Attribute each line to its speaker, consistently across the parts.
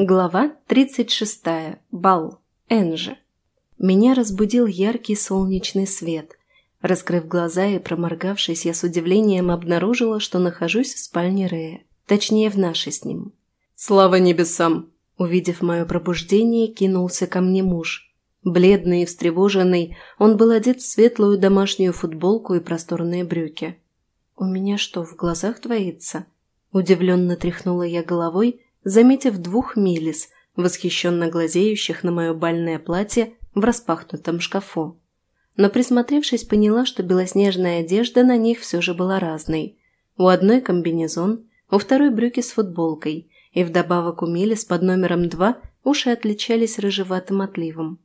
Speaker 1: Глава 36. Бал. Энжи. Меня разбудил яркий солнечный свет. Раскрыв глаза и проморгавшись, я с удивлением обнаружила, что нахожусь в спальне Рея. Точнее, в нашей с ним.
Speaker 2: «Слава небесам!»
Speaker 1: Увидев мое пробуждение, кинулся ко мне муж. Бледный и встревоженный, он был одет в светлую домашнюю футболку и просторные брюки. «У меня что, в глазах двоится?» Удивленно тряхнула я головой, заметив двух милис, восхищенно глазеющих на мое бальное платье в распахнутом шкафу. Но присмотревшись, поняла, что белоснежная одежда на них все же была разной. У одной комбинезон, у второй брюки с футболкой, и вдобавок у милис под номером два уши отличались рыжеватым отливом.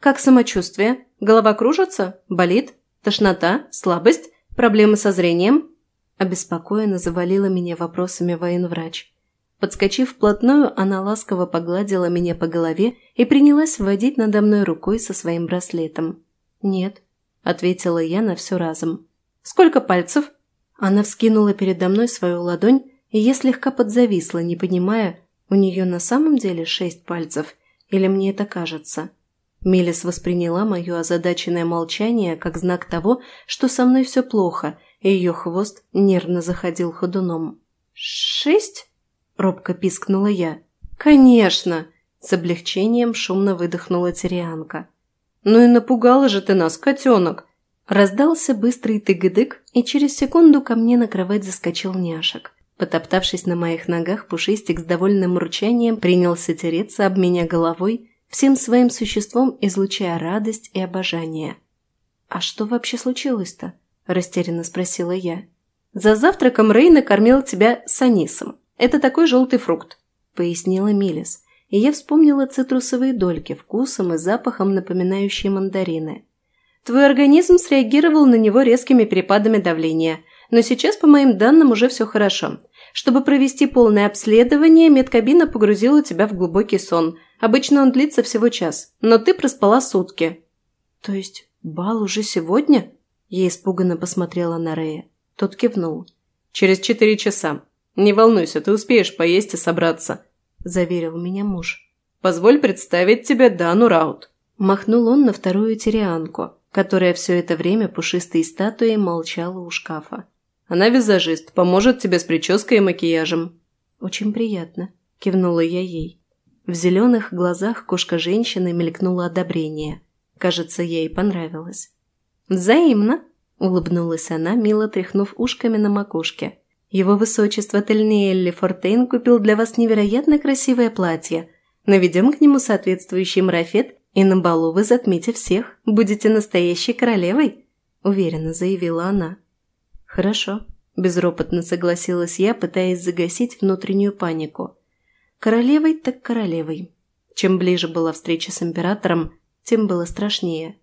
Speaker 1: «Как самочувствие? Голова кружится? Болит? Тошнота? Слабость? Проблемы со зрением?» Обеспокоенно завалила меня вопросами военврач. Подскочив вплотную, она ласково погладила меня по голове и принялась вводить надо мной рукой со своим браслетом. «Нет», — ответила я на все разом. «Сколько пальцев?» Она вскинула передо мной свою ладонь, и я слегка подзависла, не понимая, у нее на самом деле шесть пальцев, или мне это кажется. Мелис восприняла мое озадаченное молчание как знак того, что со мной все плохо, и ее хвост нервно заходил ходуном. «Шесть?» – робко пискнула я. «Конечно!» – с облегчением шумно выдохнула Тирианка. «Ну и напугала же ты нас, котенок!» Раздался быстрый тыгыдык, и через секунду ко мне на кровать заскочил няшек. Потоптавшись на моих ногах, Пушистик с довольным ручанием принялся тереться об меня головой, всем своим существом излучая радость и обожание. «А что вообще случилось-то?» – растерянно спросила я. «За завтраком Рей накормил тебя санисом. Это такой желтый фрукт», – пояснила Милис. И я вспомнила цитрусовые дольки, вкусом и запахом напоминающие мандарины. «Твой организм среагировал на него резкими перепадами давления, но сейчас, по моим данным, уже все хорошо. Чтобы провести полное обследование, медкабина погрузила тебя в глубокий сон. Обычно он длится всего час, но ты проспала сутки». «То есть бал уже сегодня?» Я испуганно посмотрела на Рея. Тот кивнул.
Speaker 2: «Через четыре часа. «Не волнуйся, ты успеешь поесть и собраться», – заверил меня муж. «Позволь представить тебе Дану Раут».
Speaker 1: Махнул он на вторую тирианку, которая все это время пушистой статуей молчала у шкафа.
Speaker 2: «Она визажист, поможет тебе с прической и макияжем».
Speaker 1: «Очень приятно», – кивнула я ей. В зеленых глазах кошка женщины мелькнуло одобрение. Кажется, ей понравилось. «Взаимно», – улыбнулась она, мило тряхнув ушками на макушке. Его высочество Тельниэлли Фортейн купил для вас невероятно красивое платье. Наведем к нему соответствующий марафет, и на балу вы затмите всех. Будете настоящей королевой», – уверенно заявила она. «Хорошо», – безропотно согласилась я, пытаясь загасить внутреннюю панику. «Королевой так королевой». Чем ближе была встреча с императором, тем было страшнее.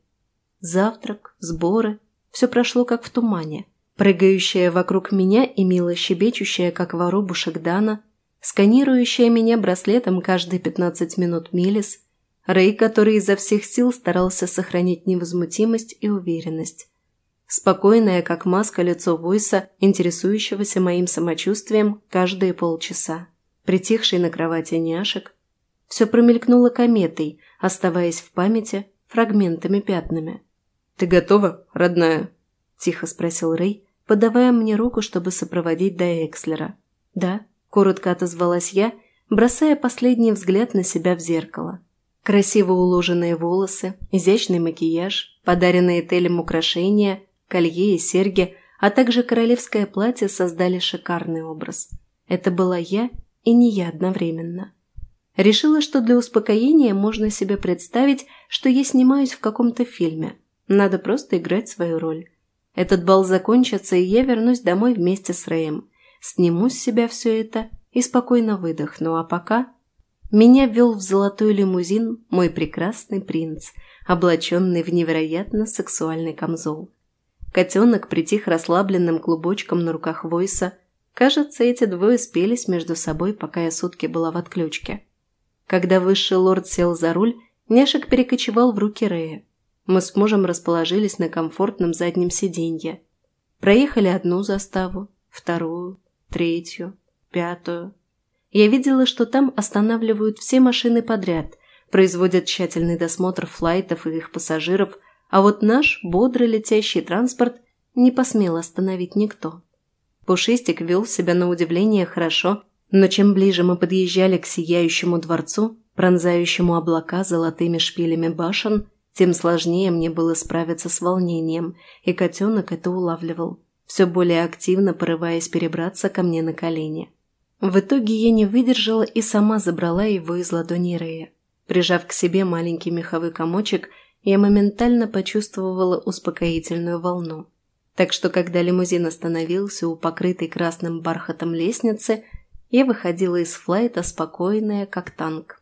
Speaker 1: Завтрак, сборы – все прошло как в тумане – прыгающая вокруг меня и мило щебечущая, как воробушек Дана, сканирующая меня браслетом каждые пятнадцать минут Милис, Рэй, который изо всех сил старался сохранить невозмутимость и уверенность. Спокойное, как маска, лицо Войса, интересующегося моим самочувствием каждые полчаса. Притихший на кровати няшек. Все промелькнуло кометой, оставаясь в памяти фрагментами-пятнами.
Speaker 2: «Ты готова, родная?»
Speaker 1: – тихо спросил Рэй, подавая мне руку, чтобы сопроводить до Экслера. «Да», – коротко отозвалась я, бросая последний взгляд на себя в зеркало. Красиво уложенные волосы, изящный макияж, подаренные Телем украшения, колье и серьги, а также королевское платье создали шикарный образ. Это была я и не я одновременно. Решила, что для успокоения можно себе представить, что я снимаюсь в каком-то фильме. Надо просто играть свою роль. Этот бал закончится, и я вернусь домой вместе с Рэем. Сниму с себя все это и спокойно выдохну, а пока... Меня ввел в золотой лимузин мой прекрасный принц, облаченный в невероятно сексуальный камзол. Котенок притих расслабленным клубочком на руках Войса. Кажется, эти двое спелись между собой, пока я сутки была в отключке. Когда высший лорд сел за руль, Няшек перекочевал в руки Рэя. Мы с мужем расположились на комфортном заднем сиденье. Проехали одну заставу, вторую, третью, пятую. Я видела, что там останавливают все машины подряд, производят тщательный досмотр флайтов и их пассажиров, а вот наш, бодро летящий транспорт, не посмел остановить никто. Пушистик вел себя на удивление хорошо, но чем ближе мы подъезжали к сияющему дворцу, пронзающему облака золотыми шпилями башен, тем сложнее мне было справиться с волнением, и котенок это улавливал, все более активно порываясь перебраться ко мне на колени. В итоге я не выдержала и сама забрала его из ладони Рея. Прижав к себе маленький меховой комочек, я моментально почувствовала успокоительную волну. Так что, когда лимузин остановился у покрытой красным бархатом лестницы, я выходила из флайта спокойная, как танк.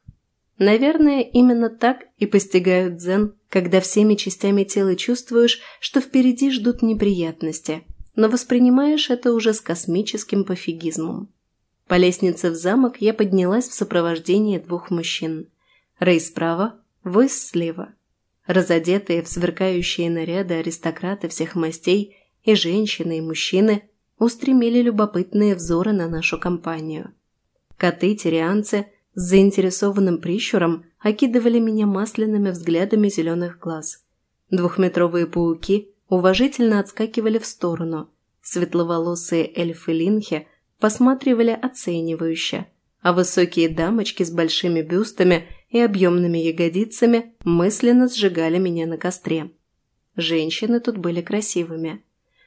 Speaker 1: Наверное, именно так и постигают дзен, когда всеми частями тела чувствуешь, что впереди ждут неприятности, но воспринимаешь это уже с космическим пофигизмом. По лестнице в замок я поднялась в сопровождении двух мужчин. Рэй справа, Войс слева. Разодетые в сверкающие наряды аристократы всех мастей и женщины, и мужчины устремили любопытные взоры на нашу компанию. Коты-тирианцы с заинтересованным прищуром окидывали меня масляными взглядами зеленых глаз. Двухметровые пауки уважительно отскакивали в сторону. Светловолосые эльфы-линхи – посматривали оценивающе, а высокие дамочки с большими бюстами и объемными ягодицами мысленно сжигали меня на костре. Женщины тут были красивыми.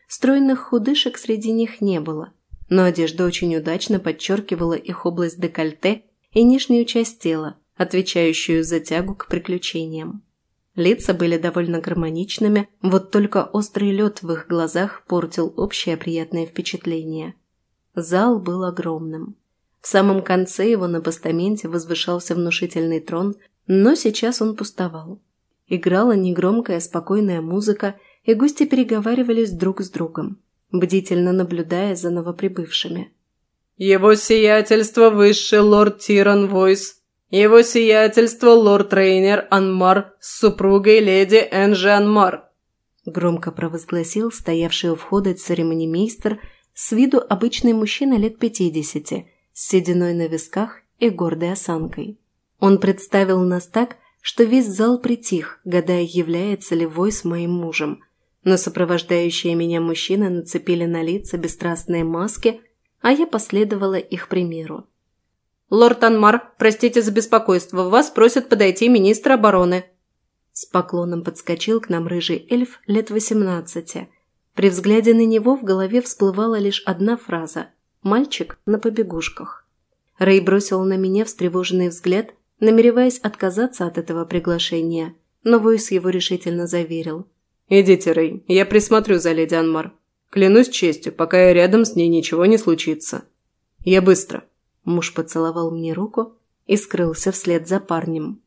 Speaker 1: Стройных худышек среди них не было, но одежда очень удачно подчеркивала их область декольте и нижнюю часть тела, отвечающую за тягу к приключениям. Лица были довольно гармоничными, вот только острый лед в их глазах портил общее приятное впечатление – Зал был огромным. В самом конце его на постаменте возвышался внушительный трон, но сейчас он пустовал. Играла негромкая спокойная музыка, и гости переговаривались друг с другом, бдительно наблюдая за новоприбывшими.
Speaker 2: «Его сиятельство высший лорд Тиран Войс, его сиятельство лорд Рейнер Анмар с супругой леди Энжи Анмар»,
Speaker 1: громко провозгласил стоявший у входа церемонимейстер с виду обычный мужчина лет пятидесяти, с сединой на висках и гордой осанкой. Он представил нас так, что весь зал притих, гадая, является ли Войс моим мужем. Но сопровождающие меня мужчины нацепили на лица бесстрастные маски, а я последовала их примеру.
Speaker 2: «Лорд Анмар, простите за беспокойство, вас просят подойти министр обороны».
Speaker 1: С поклоном подскочил к нам рыжий эльф лет восемнадцати – при взгляде на него в голове всплывала лишь одна фраза «Мальчик на побегушках». Рэй бросил на меня встревоженный взгляд, намереваясь отказаться от этого приглашения, но Войс его решительно заверил.
Speaker 2: «Идите, Рэй, я присмотрю за леди Анмар. Клянусь честью, пока я рядом с ней ничего не случится. Я быстро».
Speaker 1: Муж поцеловал мне руку и скрылся вслед за парнем.